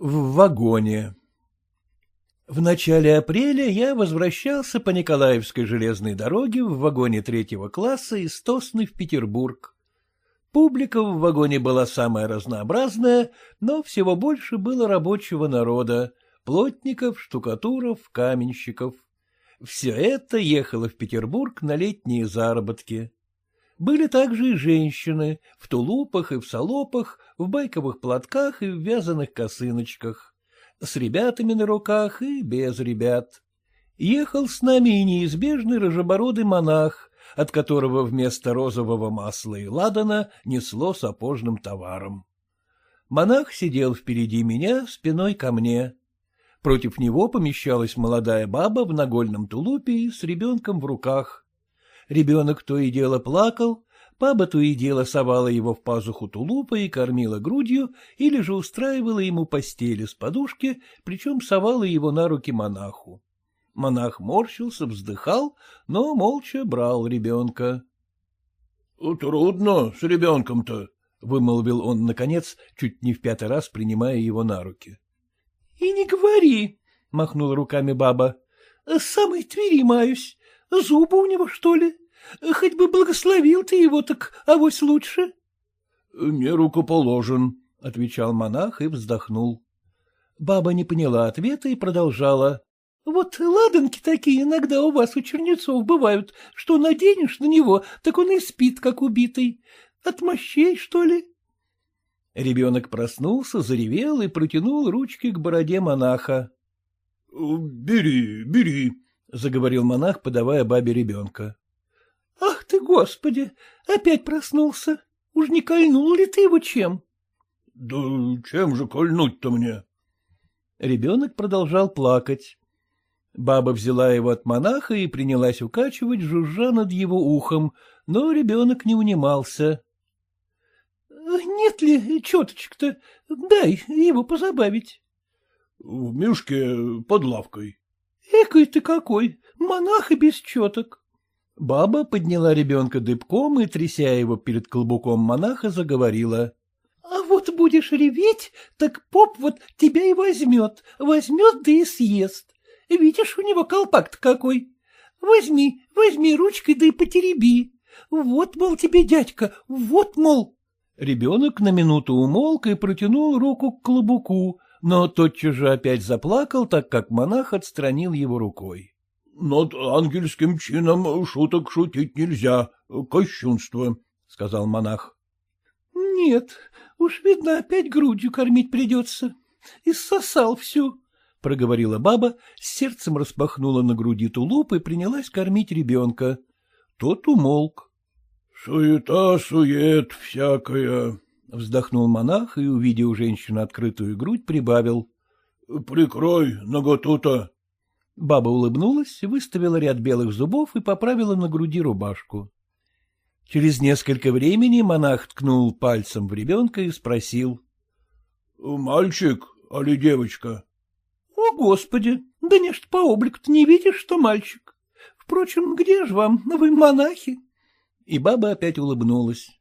В вагоне В начале апреля я возвращался по Николаевской железной дороге в вагоне третьего класса из Тосны в Петербург. Публика в вагоне была самая разнообразная, но всего больше было рабочего народа — плотников, штукатуров, каменщиков. Все это ехало в Петербург на летние заработки. Были также и женщины, в тулупах и в салопах, в байковых платках и в вязаных косыночках, с ребятами на руках и без ребят. Ехал с нами и неизбежный рыжебородый монах, от которого вместо розового масла и ладана несло сапожным товаром. Монах сидел впереди меня, спиной ко мне. Против него помещалась молодая баба в нагольном тулупе с ребенком в руках. Ребенок то и дело плакал, баба то и дело совала его в пазуху тулупа и кормила грудью, или же устраивала ему постели с подушки, причем совала его на руки монаху. Монах морщился, вздыхал, но молча брал ребенка. — Трудно с ребенком-то, — вымолвил он, наконец, чуть не в пятый раз принимая его на руки. — И не говори, — махнула руками баба. — самой Твери маюсь. Зубы у него, что ли? Хоть бы благословил ты его, так авось лучше. — Не рукоположен, — отвечал монах и вздохнул. Баба не поняла ответа и продолжала. — Вот ладанки такие иногда у вас у чернецов бывают, что наденешь на него, так он и спит, как убитый. От мощей, что ли? Ребенок проснулся, заревел и протянул ручки к бороде монаха. — Бери, бери, — заговорил монах, подавая бабе ребенка. — Ах ты, господи! Опять проснулся. Уж не кольнул ли ты его чем? — Да чем же кольнуть-то мне? Ребенок продолжал плакать. Баба взяла его от монаха и принялась укачивать, жужжа над его ухом, но ребенок не унимался. — Нет ли четочек-то? Дай его позабавить. — В мешке под лавкой. Экой ты какой, монах и без четок. Баба подняла ребенка дыбком и, тряся его перед колбуком монаха, заговорила. — А вот будешь реветь, так поп вот тебя и возьмет, возьмет да и съест. Видишь, у него колпак-то какой. Возьми, возьми ручкой да и потереби. Вот, мол, тебе дядька, вот, мол. Ребенок на минуту умолк и протянул руку к клобуку, но тотчас же опять заплакал, так как монах отстранил его рукой. — Над ангельским чином шуток шутить нельзя, кощунство, — сказал монах. — Нет, уж, видно, опять грудью кормить придется. Иссосал всю, — проговорила баба, с сердцем распахнула на груди тулуп и принялась кормить ребенка. Тот умолк. — Суета-сует всякая, — вздохнул монах и, увидя у женщины открытую грудь, прибавил. — Прикрой наготу-то. Баба улыбнулась, выставила ряд белых зубов и поправила на груди рубашку. Через несколько времени монах ткнул пальцем в ребенка и спросил. — Мальчик, али девочка? — О, Господи, да не по облику-то не видишь, что мальчик. Впрочем, где же вам, вы монахи? И баба опять улыбнулась. —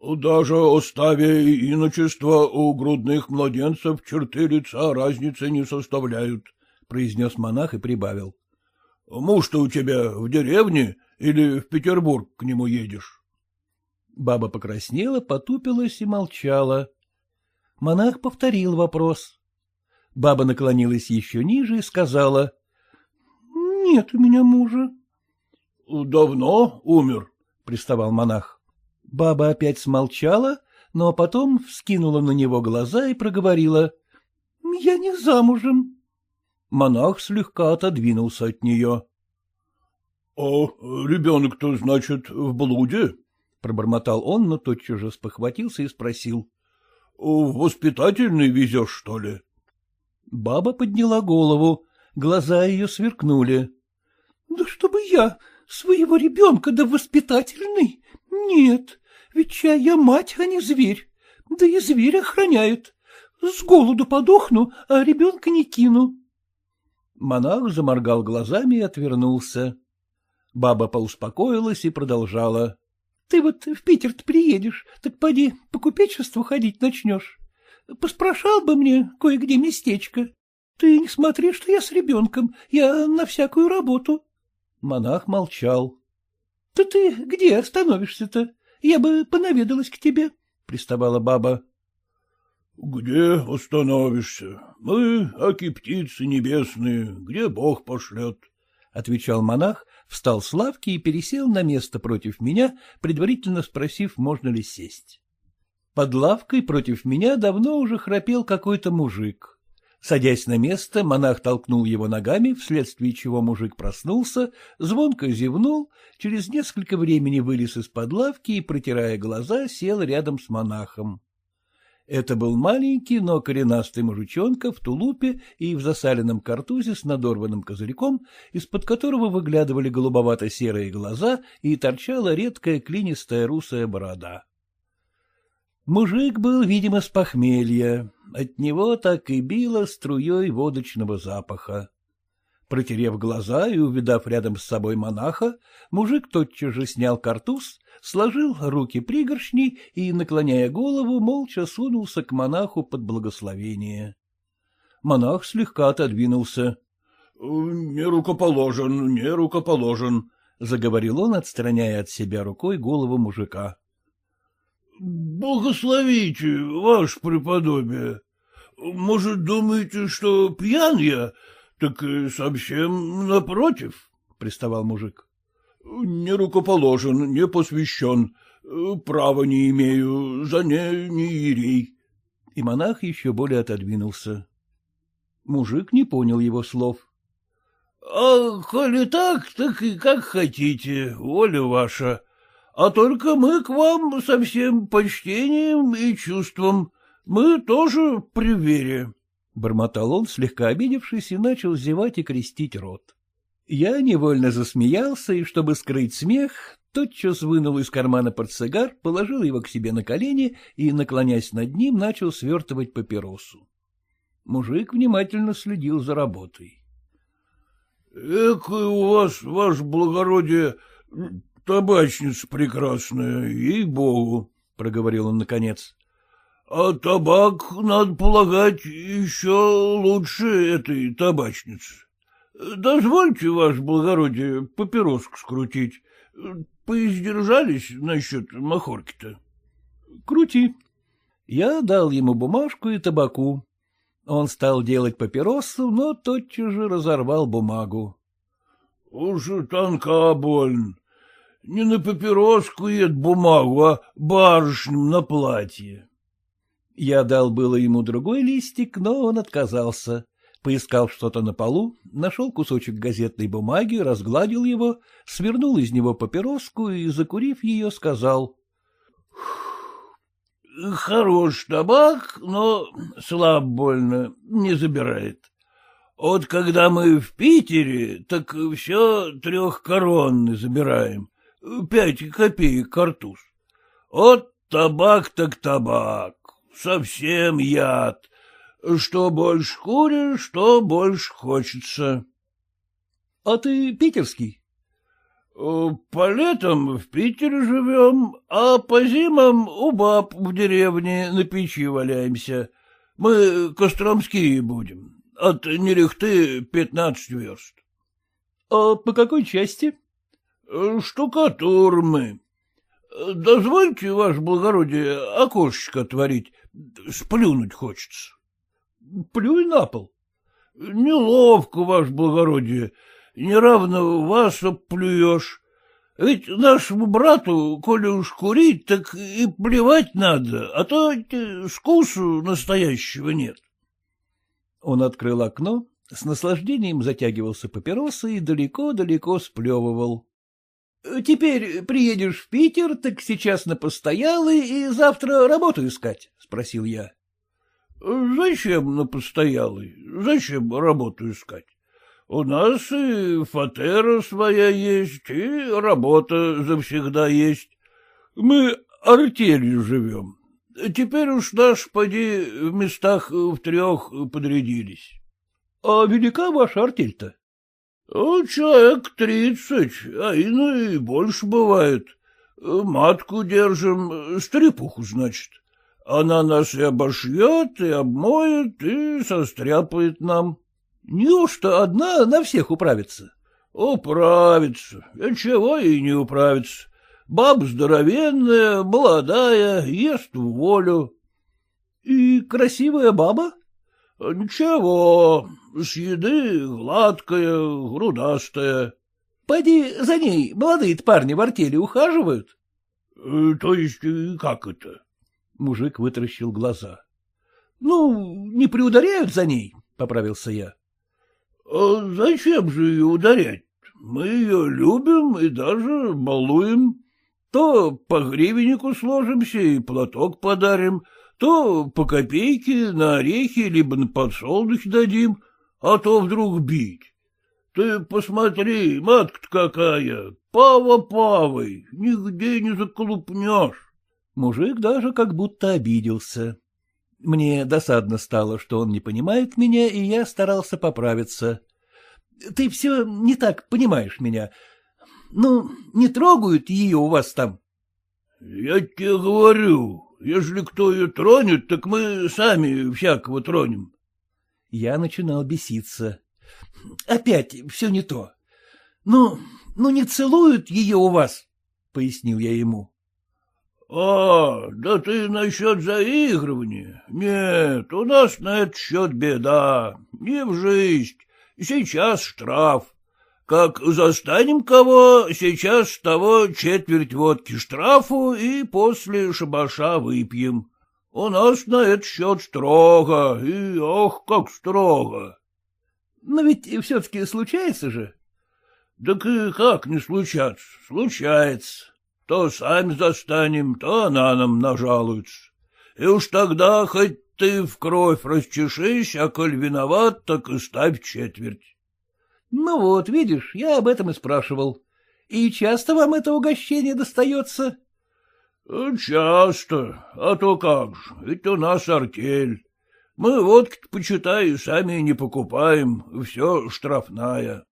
Даже оставя иночество у грудных младенцев черты лица разницы не составляют, — произнес монах и прибавил. — Муж-то у тебя в деревне или в Петербург к нему едешь? Баба покраснела, потупилась и молчала. Монах повторил вопрос. Баба наклонилась еще ниже и сказала. — Нет у меня мужа. — Давно умер? — приставал монах. Баба опять смолчала, но потом вскинула на него глаза и проговорила. — Я не замужем. Монах слегка отодвинулся от нее. — А ребенок-то, значит, в блуде? — пробормотал он, но тотчас же спохватился и спросил. — Воспитательный везешь, что ли? Баба подняла голову, глаза ее сверкнули. — Да чтобы я своего ребенка да воспитательный? Нет, ведь я мать, а не зверь. Да и зверь охраняет. С голоду подохну, а ребенка не кину. Монах заморгал глазами и отвернулся. Баба поуспокоилась и продолжала. — Ты вот в Питер-то приедешь, так поди по купечеству ходить начнешь. поспрашал бы мне кое-где местечко. Ты не смотри, что я с ребенком, я на всякую работу. Монах молчал. — Да ты где остановишься-то? Я бы понаведалась к тебе, — приставала баба. — Где остановишься? Мы, аки птицы небесные, где Бог пошлет, — отвечал монах, встал с лавки и пересел на место против меня, предварительно спросив, можно ли сесть. Под лавкой против меня давно уже храпел какой-то мужик. Садясь на место, монах толкнул его ногами, вследствие чего мужик проснулся, звонко зевнул, через несколько времени вылез из-под лавки и, протирая глаза, сел рядом с монахом. Это был маленький, но коренастый мужичонка в тулупе и в засаленном картузе с надорванным козырьком, из-под которого выглядывали голубовато-серые глаза и торчала редкая клинистая русая борода. Мужик был, видимо, с похмелья, от него так и било струей водочного запаха. Протерев глаза и увидав рядом с собой монаха, мужик тотчас же снял картуз, сложил руки пригоршней и, наклоняя голову, молча сунулся к монаху под благословение. Монах слегка отодвинулся. — Не рукоположен, не рукоположен, — заговорил он, отстраняя от себя рукой голову мужика. — Благословите, ваше преподобие. Может, думаете, что пьян я, так совсем напротив, — приставал мужик. — Не рукоположен, не посвящен, права не имею, за не не ерей. И монах еще более отодвинулся. Мужик не понял его слов. — А коли так, так и как хотите, воля ваша, а только мы к вам со всем почтением и чувством. Мы тоже при вере. Бормотал он, слегка обидевшись, и начал зевать и крестить рот. Я невольно засмеялся, и, чтобы скрыть смех, тотчас вынул из кармана портсигар, положил его к себе на колени и, наклонясь над ним, начал свертывать папиросу. Мужик внимательно следил за работой. — Экая у вас, ваше благородие, табачница прекрасная, ей-богу, — проговорил он наконец. — А табак, надо полагать, еще лучше этой табачницы. Дозвольте, ваше благородие, папироску скрутить. Поиздержались насчет махорки-то? — Крути. Я дал ему бумажку и табаку. Он стал делать папиросу, но тотчас же разорвал бумагу. — Уж тонка больно. Не на папироску ед бумагу, а барышням на платье. Я дал было ему другой листик, но он отказался. Поискал что-то на полу, нашел кусочек газетной бумаги, разгладил его, свернул из него папироску и, закурив ее, сказал. — Хорош табак, но слаб больно, не забирает. Вот когда мы в Питере, так все трехкоронный забираем, пять копеек картуз. Вот табак так табак, совсем яд. Что больше куришь, что больше хочется. — А ты питерский? Э, — По летам в Питере живем, а по зимам у баб в деревне на печи валяемся. Мы костромские будем. От Нерехты пятнадцать верст. — А по какой части? — Штукатур мы. Дозвольте, ваше благородие, окошечко отворить. Сплюнуть хочется. — Плюй на пол. — Неловко, ваше благородие. Неравно вас плюешь. Ведь нашему брату, коли уж курить, так и плевать надо, а то вкусу настоящего нет. Он открыл окно, с наслаждением затягивался папиросой и далеко-далеко сплевывал. — Теперь приедешь в Питер, так сейчас на постоялый и завтра работу искать? — спросил я. — Зачем на постоялый? Зачем работу искать? У нас и фатера своя есть, и работа завсегда есть. Мы артелью живем. Теперь уж наш, поди, в местах в трех подрядились. — А велика ваша артель-то? Ну, — Человек тридцать, а ино и больше бывает. Матку держим, стрепуху, значит. Она нас и обошьет, и обмоет, и состряпает нам. Неужто одна на всех управится? Управится. Чего и не управится. Баба здоровенная, молодая, ест в волю. И красивая баба? Ничего, с еды гладкая, грудастая. Пойди за ней молодые парни в артели ухаживают? Э, — То есть как это? Мужик вытаращил глаза. — Ну, не приударяют за ней, — поправился я. — А зачем же ее ударять? Мы ее любим и даже балуем. То по гривеннику сложимся и платок подарим, то по копейке на орехи либо на подсолнухи дадим, а то вдруг бить. Ты посмотри, матка-то какая, пава павой, нигде не заколупнешь. Мужик даже как будто обиделся. Мне досадно стало, что он не понимает меня, и я старался поправиться. Ты все не так понимаешь меня. Ну, не трогают ее у вас там? — Я тебе говорю, если кто ее тронет, так мы сами всякого тронем. Я начинал беситься. — Опять все не то. Ну, ну не целуют ее у вас, — пояснил я ему. — А, да ты насчет заигрывания? Нет, у нас на этот счет беда. Не в жизнь. Сейчас штраф. Как застанем кого, сейчас того четверть водки штрафу и после шабаша выпьем. У нас на этот счет строго, и ох, как строго. Но ведь все-таки случается же. Так и как не случаться? Случается. То сами застанем, то она нам нажалуется. И уж тогда хоть ты в кровь расчешись, а коль виноват, так и ставь четверть. Ну вот, видишь, я об этом и спрашивал. И часто вам это угощение достается? — Часто, а то как же, ведь у нас артель. Мы водки-то, почитай, сами не покупаем, все штрафная.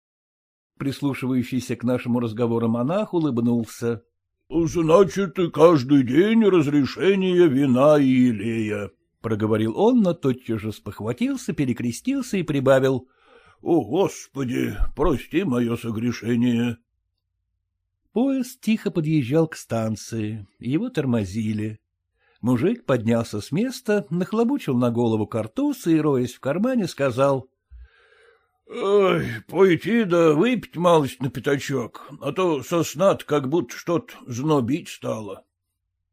Прислушивающийся к нашему разговору монах улыбнулся. — Значит, каждый день разрешение вина и елея, — проговорил он, но тотчас же спохватился, перекрестился и прибавил. — О, Господи, прости мое согрешение. Поезд тихо подъезжал к станции, его тормозили. Мужик поднялся с места, нахлобучил на голову картуз и, роясь в кармане, сказал. — Ой, пойти да выпить малость на пятачок, а то сосна как будто что-то знобить стало.